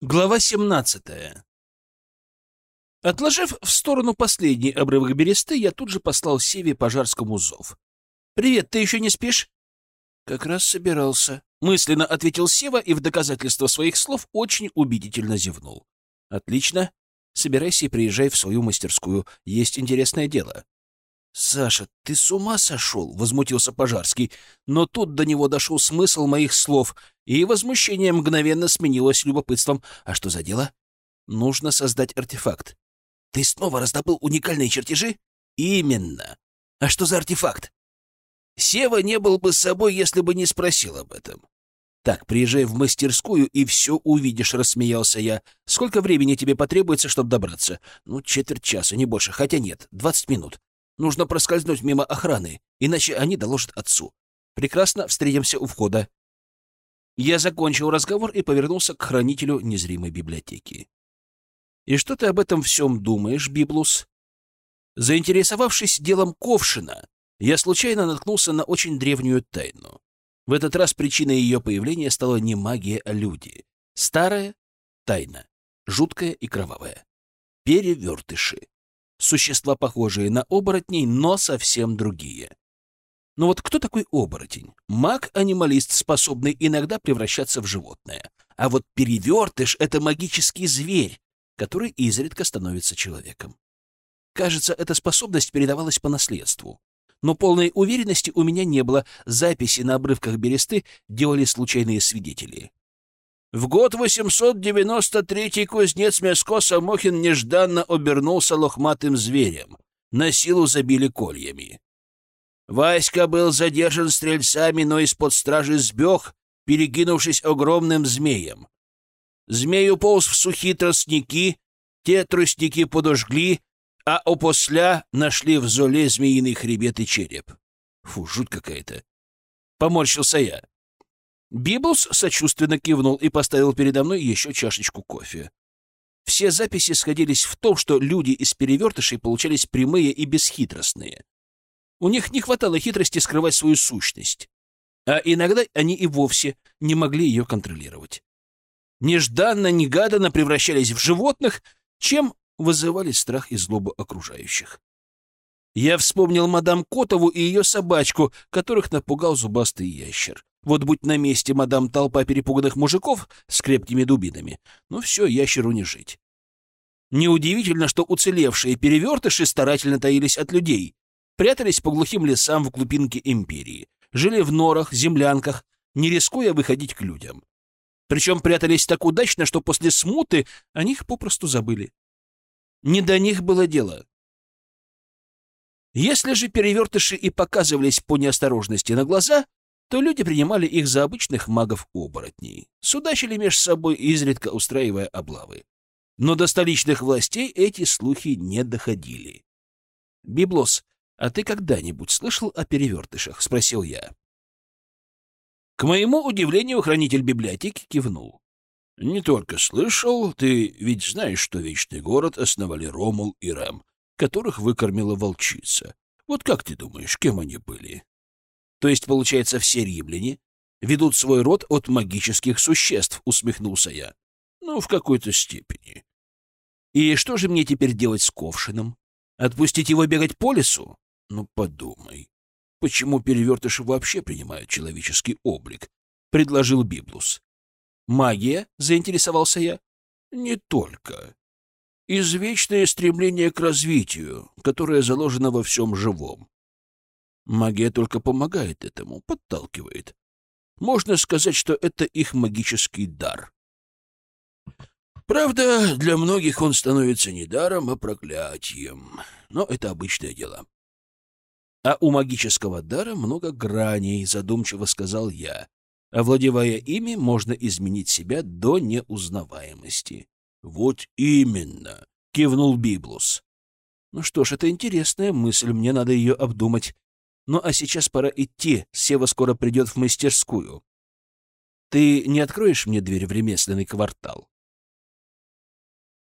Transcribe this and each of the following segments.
Глава 17. Отложив в сторону последний обрывок бересты, я тут же послал Севе Пожарскому зов. «Привет, ты еще не спишь?» «Как раз собирался», — мысленно ответил Сева и в доказательство своих слов очень убедительно зевнул. «Отлично. Собирайся и приезжай в свою мастерскую. Есть интересное дело». «Саша, ты с ума сошел?» — возмутился Пожарский. Но тут до него дошел смысл моих слов, и возмущение мгновенно сменилось любопытством. «А что за дело?» «Нужно создать артефакт». «Ты снова раздобыл уникальные чертежи?» «Именно. А что за артефакт?» «Сева не был бы собой, если бы не спросил об этом». «Так, приезжай в мастерскую и все увидишь», — рассмеялся я. «Сколько времени тебе потребуется, чтобы добраться?» «Ну, четверть часа, не больше. Хотя нет, двадцать минут. Нужно проскользнуть мимо охраны, иначе они доложат отцу. Прекрасно, встретимся у входа. Я закончил разговор и повернулся к хранителю незримой библиотеки. «И что ты об этом всем думаешь, Библус?» Заинтересовавшись делом Ковшина, я случайно наткнулся на очень древнюю тайну. В этот раз причиной ее появления стала не магия, а люди. Старая тайна, жуткая и кровавая. Перевертыши. Существа, похожие на оборотней, но совсем другие. Но вот кто такой оборотень? Маг-анималист, способный иногда превращаться в животное. А вот перевертыш — это магический зверь, который изредка становится человеком. Кажется, эта способность передавалась по наследству. Но полной уверенности у меня не было. Записи на обрывках бересты делали случайные свидетели. В год 893 кузнец Мяско Самохин нежданно обернулся лохматым зверем. На силу забили кольями. Васька был задержан стрельцами, но из-под стражи сбег, перекинувшись огромным змеем. Змею полз в сухие тростники, те тростники подожгли, а опосля нашли в золе змеиный хребет и череп. Фу, жуть какая-то. Поморщился я. Библс сочувственно кивнул и поставил передо мной еще чашечку кофе. Все записи сходились в том, что люди из перевертышей получались прямые и бесхитростные. У них не хватало хитрости скрывать свою сущность, а иногда они и вовсе не могли ее контролировать. Нежданно-негаданно превращались в животных, чем вызывали страх и злобу окружающих. Я вспомнил мадам Котову и ее собачку, которых напугал зубастый ящер. Вот будь на месте мадам толпа перепуганных мужиков с крепкими дубинами, ну все, ящеру не жить. Неудивительно, что уцелевшие перевертыши старательно таились от людей, прятались по глухим лесам в глубинке империи, жили в норах, землянках, не рискуя выходить к людям. Причем прятались так удачно, что после смуты о них попросту забыли. Не до них было дело. Если же перевертыши и показывались по неосторожности на глаза, то люди принимали их за обычных магов-оборотней, судачили меж собой, изредка устраивая облавы. Но до столичных властей эти слухи не доходили. «Библос, а ты когда-нибудь слышал о перевертышах?» — спросил я. К моему удивлению, хранитель библиотеки кивнул. «Не только слышал, ты ведь знаешь, что Вечный город основали Ромул и Рэм, которых выкормила волчица. Вот как ты думаешь, кем они были?» То есть, получается, все римляне ведут свой род от магических существ, усмехнулся я. Ну, в какой-то степени. И что же мне теперь делать с Ковшином? Отпустить его бегать по лесу? Ну, подумай. Почему перевертыши вообще принимают человеческий облик? Предложил Библус. Магия? Заинтересовался я. Не только. Извечное стремление к развитию, которое заложено во всем живом. Магия только помогает этому, подталкивает. Можно сказать, что это их магический дар. Правда, для многих он становится не даром, а проклятием. Но это обычное дело. А у магического дара много граней, задумчиво сказал я. Овладевая ими, можно изменить себя до неузнаваемости. Вот именно, кивнул Библус. Ну что ж, это интересная мысль, мне надо ее обдумать. Ну а сейчас пора идти, Сева скоро придет в мастерскую. Ты не откроешь мне дверь в ремесленный квартал?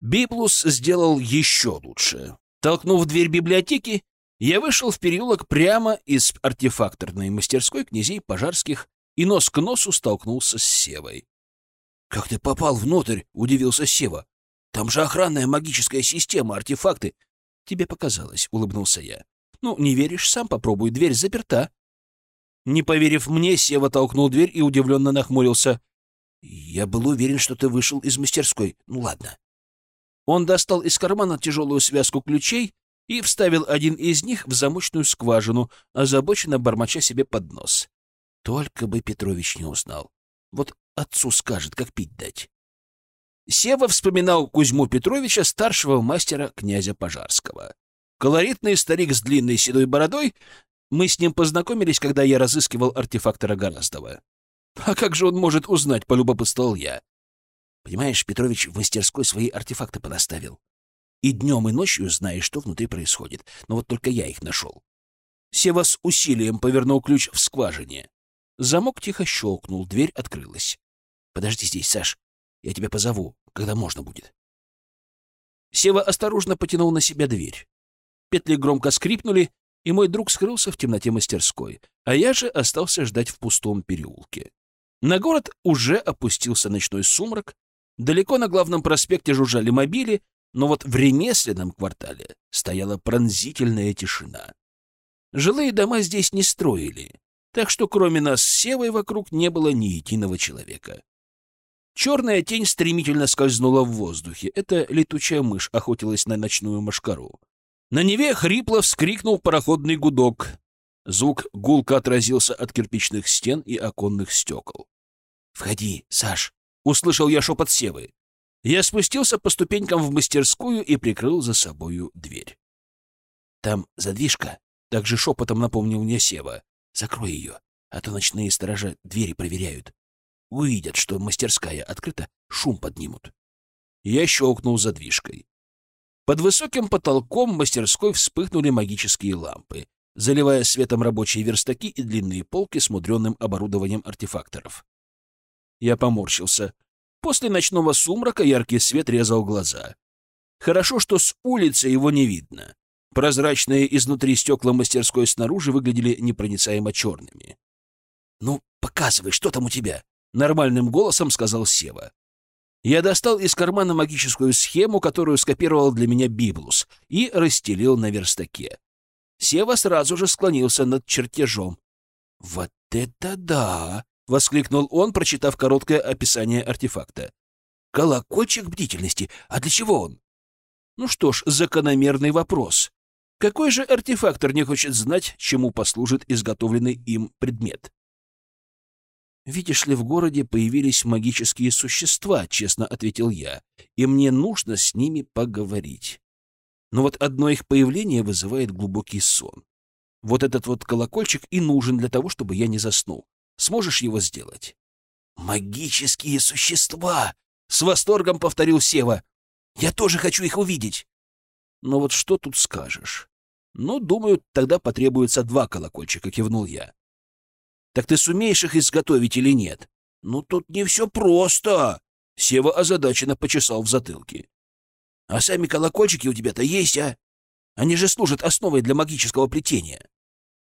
Библус сделал еще лучше. Толкнув дверь библиотеки, я вышел в переулок прямо из артефакторной мастерской князей Пожарских и нос к носу столкнулся с Севой. Как ты попал внутрь? удивился Сева. Там же охранная магическая система, артефакты. Тебе показалось, улыбнулся я. Ну, не веришь, сам попробуй, дверь заперта. Не поверив мне, Сева толкнул дверь и удивленно нахмурился. Я был уверен, что ты вышел из мастерской. Ну ладно. Он достал из кармана тяжелую связку ключей и вставил один из них в замочную скважину, озабоченно бормоча себе под нос. Только бы Петрович не узнал. Вот отцу скажет, как пить дать. Сева вспоминал Кузьму Петровича, старшего мастера князя Пожарского. Колоритный старик с длинной седой бородой. Мы с ним познакомились, когда я разыскивал артефактора Гораздова. А как же он может узнать, полюбопытствовал я. Понимаешь, Петрович в мастерской свои артефакты понаставил. И днем, и ночью знаешь, что внутри происходит. Но вот только я их нашел. Сева с усилием повернул ключ в скважине. Замок тихо щелкнул, дверь открылась. «Подожди здесь, Саш. Я тебя позову, когда можно будет». Сева осторожно потянул на себя дверь. Петли громко скрипнули, и мой друг скрылся в темноте мастерской, а я же остался ждать в пустом переулке. На город уже опустился ночной сумрак, далеко на главном проспекте жужжали мобили, но вот в ремесленном квартале стояла пронзительная тишина. Жилые дома здесь не строили, так что кроме нас с Севой вокруг не было ни единого человека. Черная тень стремительно скользнула в воздухе. Это летучая мышь охотилась на ночную машкару. На Неве хрипло вскрикнул пароходный гудок. Звук гулко отразился от кирпичных стен и оконных стекол. «Входи, Саш!» — услышал я шепот Севы. Я спустился по ступенькам в мастерскую и прикрыл за собою дверь. «Там задвижка», — также шепотом напомнил мне Сева. «Закрой ее, а то ночные сторожа двери проверяют. Увидят, что мастерская открыта, шум поднимут». Я щелкнул задвижкой. Под высоким потолком мастерской вспыхнули магические лампы, заливая светом рабочие верстаки и длинные полки с мудреным оборудованием артефакторов. Я поморщился — После ночного сумрака яркий свет резал глаза. Хорошо, что с улицы его не видно. Прозрачные изнутри стекла мастерской снаружи выглядели непроницаемо черными. «Ну, показывай, что там у тебя?» — нормальным голосом сказал Сева. Я достал из кармана магическую схему, которую скопировал для меня Библус, и расстелил на верстаке. Сева сразу же склонился над чертежом. «Вот это да!» — воскликнул он, прочитав короткое описание артефакта. «Колокольчик бдительности. А для чего он?» Ну что ж, закономерный вопрос. Какой же артефактор не хочет знать, чему послужит изготовленный им предмет? «Видишь ли, в городе появились магические существа», — честно ответил я, — «и мне нужно с ними поговорить. Но вот одно их появление вызывает глубокий сон. Вот этот вот колокольчик и нужен для того, чтобы я не заснул. Сможешь его сделать? «Магические существа!» — с восторгом повторил Сева. «Я тоже хочу их увидеть!» «Но вот что тут скажешь?» «Ну, думаю, тогда потребуется два колокольчика», — кивнул я. «Так ты сумеешь их изготовить или нет?» «Ну, тут не все просто!» — Сева озадаченно почесал в затылке. «А сами колокольчики у тебя-то есть, а? Они же служат основой для магического плетения».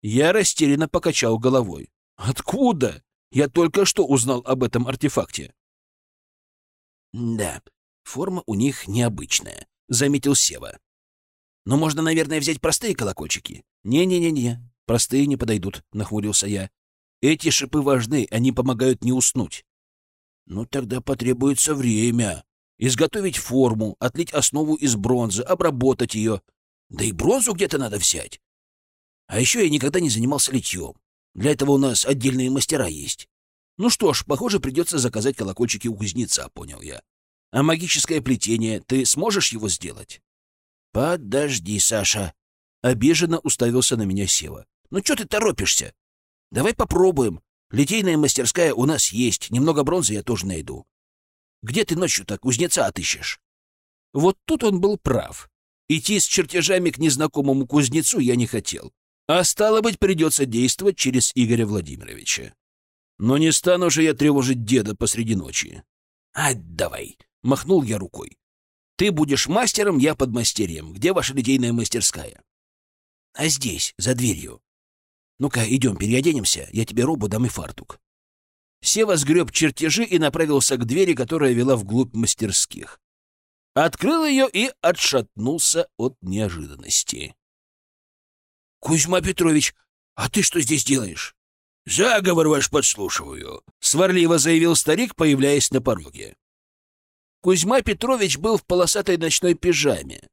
Я растерянно покачал головой. Откуда? Я только что узнал об этом артефакте. Да, форма у них необычная, заметил Сева. Но можно, наверное, взять простые колокольчики. Не-не-не-не, простые не подойдут, нахмурился я. Эти шипы важны, они помогают не уснуть. Ну тогда потребуется время. Изготовить форму, отлить основу из бронзы, обработать ее. Да и бронзу где-то надо взять. А еще я никогда не занимался литьем. Для этого у нас отдельные мастера есть. Ну что ж, похоже, придется заказать колокольчики у кузнеца, понял я. А магическое плетение, ты сможешь его сделать? Подожди, Саша. Обиженно уставился на меня Сева. Ну что ты торопишься? Давай попробуем. Литейная мастерская у нас есть, немного бронзы я тоже найду. Где ты ночью так кузнеца отыщешь? Вот тут он был прав. Идти с чертежами к незнакомому кузнецу я не хотел. А стало быть, придется действовать через Игоря Владимировича. Но не стану же я тревожить деда посреди ночи. — А, давай, — махнул я рукой. — Ты будешь мастером, я подмастерьем. Где ваша литейная мастерская? — А здесь, за дверью. Ну-ка, идем, переоденемся, я тебе робу дам и фартук. Сева сгреб чертежи и направился к двери, которая вела вглубь мастерских. Открыл ее и отшатнулся от неожиданности. — Кузьма Петрович, а ты что здесь делаешь? — Заговор ваш подслушиваю, — сварливо заявил старик, появляясь на пороге. Кузьма Петрович был в полосатой ночной пижаме.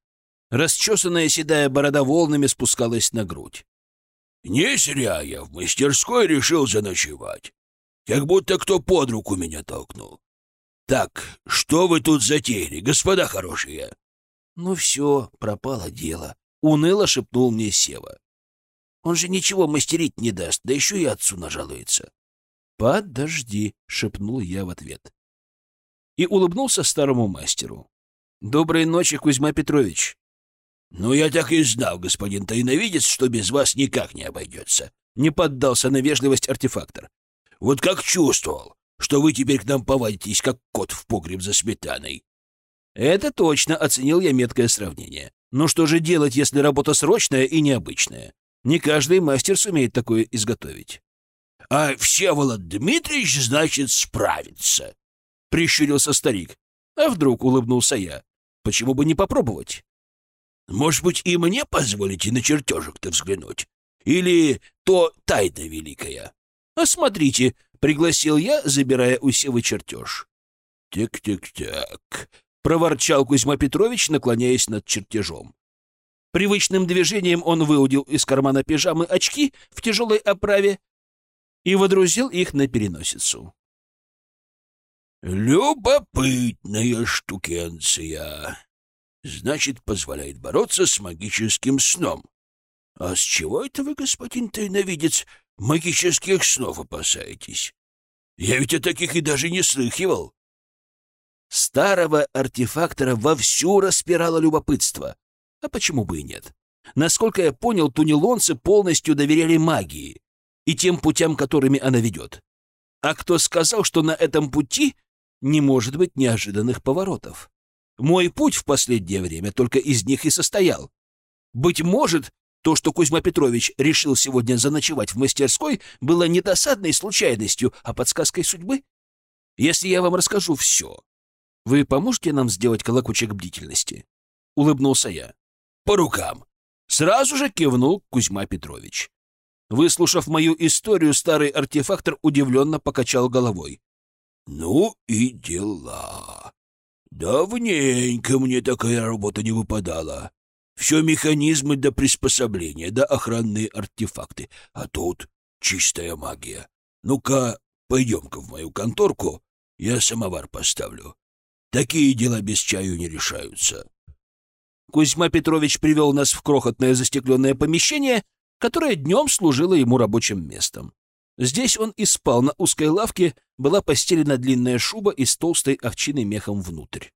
Расчесанная седая борода волнами спускалась на грудь. «Не зря я в мастерской решил заночевать. Как будто кто под руку меня толкнул. Так, что вы тут затеяли, господа хорошие?» «Ну все, пропало дело», — уныло шепнул мне Сева. «Он же ничего мастерить не даст, да еще и отцу нажалуется». «Подожди», — шепнул я в ответ. И улыбнулся старому мастеру. «Доброй ночи, Кузьма Петрович». «Ну, я так и знал, господин тайновидец, что без вас никак не обойдется», — не поддался на вежливость артефактор. «Вот как чувствовал, что вы теперь к нам повадитесь, как кот в погреб за сметаной». «Это точно», — оценил я меткое сравнение. «Но что же делать, если работа срочная и необычная? Не каждый мастер сумеет такое изготовить». «А Всеволод Дмитриевич, значит, справится», — прищурился старик. «А вдруг?» — улыбнулся я. «Почему бы не попробовать?» Может быть, и мне позволите на чертежик-то взглянуть? Или то тайна великая? Осмотрите, — пригласил я, забирая у Севы чертеж. «Тик-тик-так», — проворчал Кузьма Петрович, наклоняясь над чертежом. Привычным движением он выудил из кармана пижамы очки в тяжелой оправе и водрузил их на переносицу. «Любопытная штукенция», Значит, позволяет бороться с магическим сном. А с чего это вы, господин тайновидец, магических снов опасаетесь? Я ведь о таких и даже не слыхивал. Старого артефактора вовсю распирало любопытство. А почему бы и нет? Насколько я понял, тунелонцы полностью доверяли магии и тем путям, которыми она ведет. А кто сказал, что на этом пути не может быть неожиданных поворотов? Мой путь в последнее время только из них и состоял. Быть может, то, что Кузьма Петрович решил сегодня заночевать в мастерской, было не досадной случайностью, а подсказкой судьбы? Если я вам расскажу все, вы поможете нам сделать колокольчик бдительности? Улыбнулся я. По рукам. Сразу же кивнул Кузьма Петрович. Выслушав мою историю, старый артефактор удивленно покачал головой. — Ну и дела. Давненько мне такая работа не выпадала. Все механизмы до приспособления, да охранные артефакты. А тут чистая магия. Ну-ка, пойдем-ка в мою конторку, я самовар поставлю. Такие дела без чаю не решаются. Кузьма Петрович привел нас в крохотное застекленное помещение, которое днем служило ему рабочим местом. Здесь он и спал на узкой лавке, была постелена длинная шуба из толстой овчины мехом внутрь.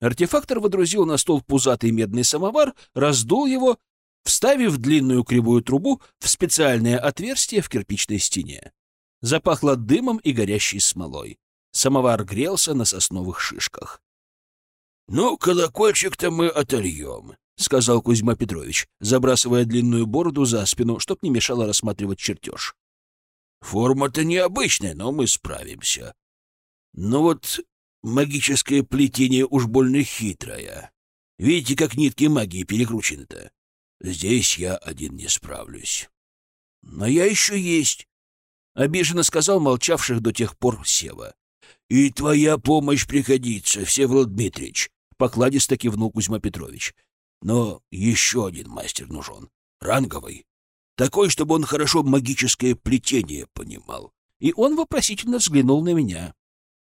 Артефактор водрузил на стол пузатый медный самовар, раздул его, вставив длинную кривую трубу в специальное отверстие в кирпичной стене. Запахло дымом и горящей смолой. Самовар грелся на сосновых шишках. — Ну, колокольчик-то мы отольем, — сказал Кузьма Петрович, забрасывая длинную бороду за спину, чтоб не мешало рассматривать чертеж. Форма-то необычная, но мы справимся. Но вот магическое плетение уж больно хитрое. Видите, как нитки магии перекручены-то? Здесь я один не справлюсь. Но я еще есть, — обиженно сказал молчавших до тех пор Сева. — И твоя помощь пригодится, Всеволод Дмитриевич, — покладисто кивнул Кузьма Петрович. — Но еще один мастер нужен, ранговый. Такой, чтобы он хорошо магическое плетение понимал. И он вопросительно взглянул на меня.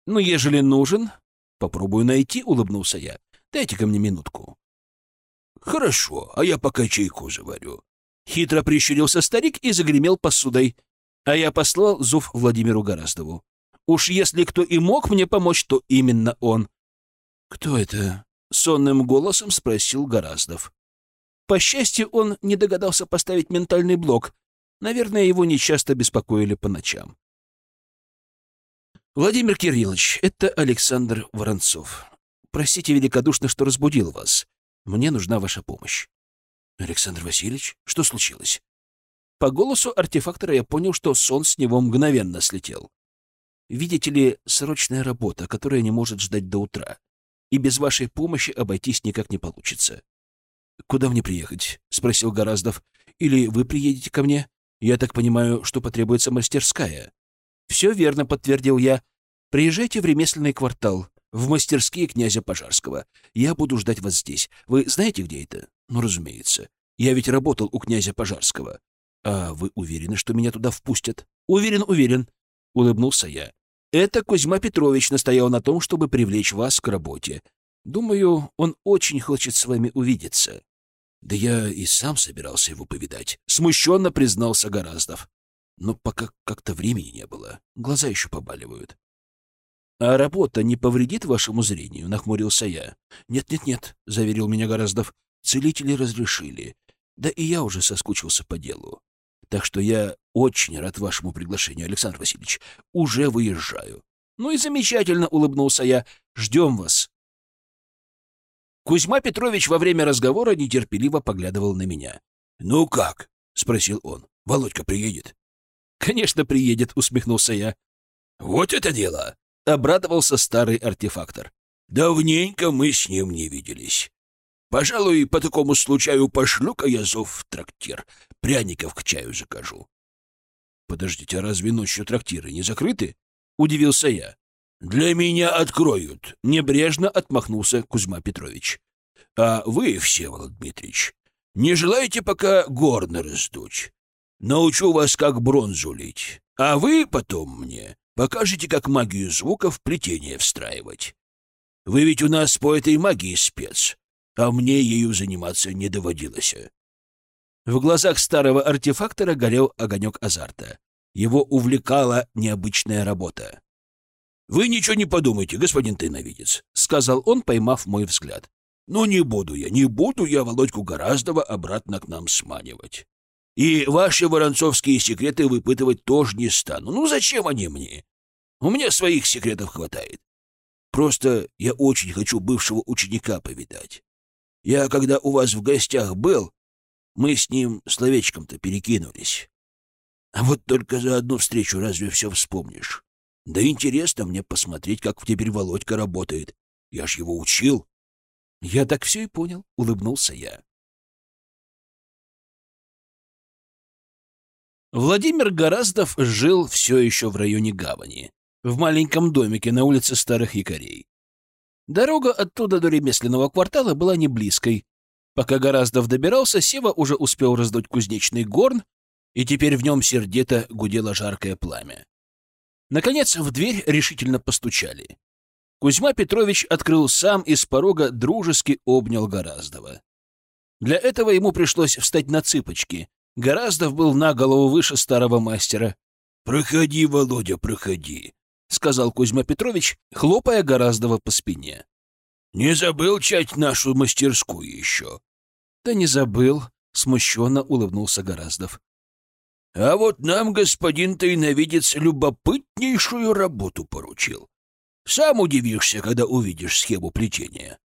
«Ну, ежели нужен, попробую найти», — улыбнулся я. «Дайте-ка мне минутку». «Хорошо, а я пока чайку заварю». Хитро прищурился старик и загремел посудой, а я послал зов Владимиру Гораздову. Уж если кто и мог мне помочь, то именно он. «Кто это?» — сонным голосом спросил Гораздов. По счастью, он не догадался поставить ментальный блок. Наверное, его нечасто беспокоили по ночам. «Владимир Кириллович, это Александр Воронцов. Простите великодушно, что разбудил вас. Мне нужна ваша помощь». «Александр Васильевич, что случилось?» По голосу артефактора я понял, что сон с него мгновенно слетел. Видите ли, срочная работа, которая не может ждать до утра. И без вашей помощи обойтись никак не получится. «Куда мне приехать?» — спросил Гораздов. «Или вы приедете ко мне? Я так понимаю, что потребуется мастерская». «Все верно», — подтвердил я. «Приезжайте в ремесленный квартал, в мастерские князя Пожарского. Я буду ждать вас здесь. Вы знаете, где это?» «Ну, разумеется. Я ведь работал у князя Пожарского. А вы уверены, что меня туда впустят?» «Уверен, уверен», — улыбнулся я. «Это Кузьма Петрович настоял на том, чтобы привлечь вас к работе. Думаю, он очень хочет с вами увидеться». «Да я и сам собирался его повидать», — смущенно признался Гораздов. «Но пока как-то времени не было. Глаза еще побаливают». «А работа не повредит вашему зрению?» — нахмурился я. «Нет-нет-нет», — заверил меня Гораздов. «Целители разрешили. Да и я уже соскучился по делу. Так что я очень рад вашему приглашению, Александр Васильевич. Уже выезжаю». «Ну и замечательно», — улыбнулся я. «Ждем вас». Кузьма Петрович во время разговора нетерпеливо поглядывал на меня. «Ну как?» — спросил он. «Володька приедет?» «Конечно, приедет», — усмехнулся я. «Вот это дело!» — обрадовался старый артефактор. «Давненько мы с ним не виделись. Пожалуй, по такому случаю пошлю-ка я зов в трактир. Пряников к чаю закажу». «Подождите, а разве ночью трактиры не закрыты?» — удивился я. «Для меня откроют», — небрежно отмахнулся Кузьма Петрович. «А вы, Всеволод Дмитриевич, не желаете пока горны раздуть? Научу вас, как бронзу лить, а вы потом мне покажете, как магию звуков плетение встраивать. Вы ведь у нас по этой магии спец, а мне ею заниматься не доводилось». В глазах старого артефактора горел огонек азарта. Его увлекала необычная работа. «Вы ничего не подумайте, господин тайновидец», — сказал он, поймав мой взгляд. «Но не буду я, не буду я Володьку Гораздова обратно к нам сманивать. И ваши воронцовские секреты выпытывать тоже не стану. Ну зачем они мне? У меня своих секретов хватает. Просто я очень хочу бывшего ученика повидать. Я, когда у вас в гостях был, мы с ним словечком-то перекинулись. А вот только за одну встречу разве все вспомнишь? Да интересно мне посмотреть, как теперь Володька работает. Я ж его учил. Я так все и понял, — улыбнулся я. Владимир Гораздов жил все еще в районе гавани, в маленьком домике на улице Старых Якорей. Дорога оттуда до ремесленного квартала была не близкой. Пока Гораздов добирался, Сева уже успел раздуть кузнечный горн, и теперь в нем сердито гудело жаркое пламя. Наконец в дверь решительно постучали. Кузьма Петрович открыл сам и с порога дружески обнял Гораздова. Для этого ему пришлось встать на цыпочки. Гораздов был на голову выше старого мастера. «Проходи, Володя, проходи», — сказал Кузьма Петрович, хлопая Гораздова по спине. «Не забыл чать нашу мастерскую еще?» «Да не забыл», — смущенно улыбнулся Гораздов. А вот нам господин тайновидец любопытнейшую работу поручил. Сам удивишься, когда увидишь схему плетения.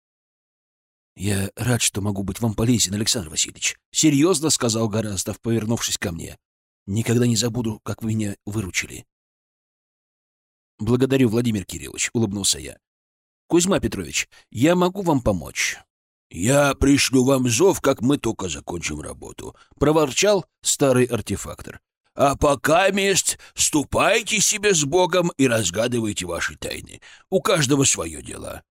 — Я рад, что могу быть вам полезен, Александр Васильевич. — серьезно сказал Гораздов, повернувшись ко мне. — Никогда не забуду, как вы меня выручили. — Благодарю, Владимир Кириллович, — улыбнулся я. — Кузьма Петрович, я могу вам помочь. «Я пришлю вам зов, как мы только закончим работу», — проворчал старый артефактор. «А пока, мест, ступайте себе с Богом и разгадывайте ваши тайны. У каждого свое дело».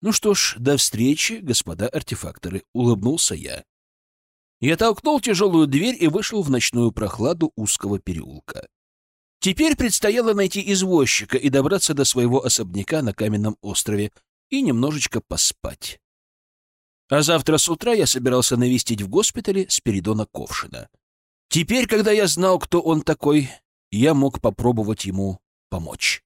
«Ну что ж, до встречи, господа артефакторы», — улыбнулся я. Я толкнул тяжелую дверь и вышел в ночную прохладу узкого переулка. Теперь предстояло найти извозчика и добраться до своего особняка на каменном острове и немножечко поспать. А завтра с утра я собирался навестить в госпитале Спиридона Ковшина. Теперь, когда я знал, кто он такой, я мог попробовать ему помочь.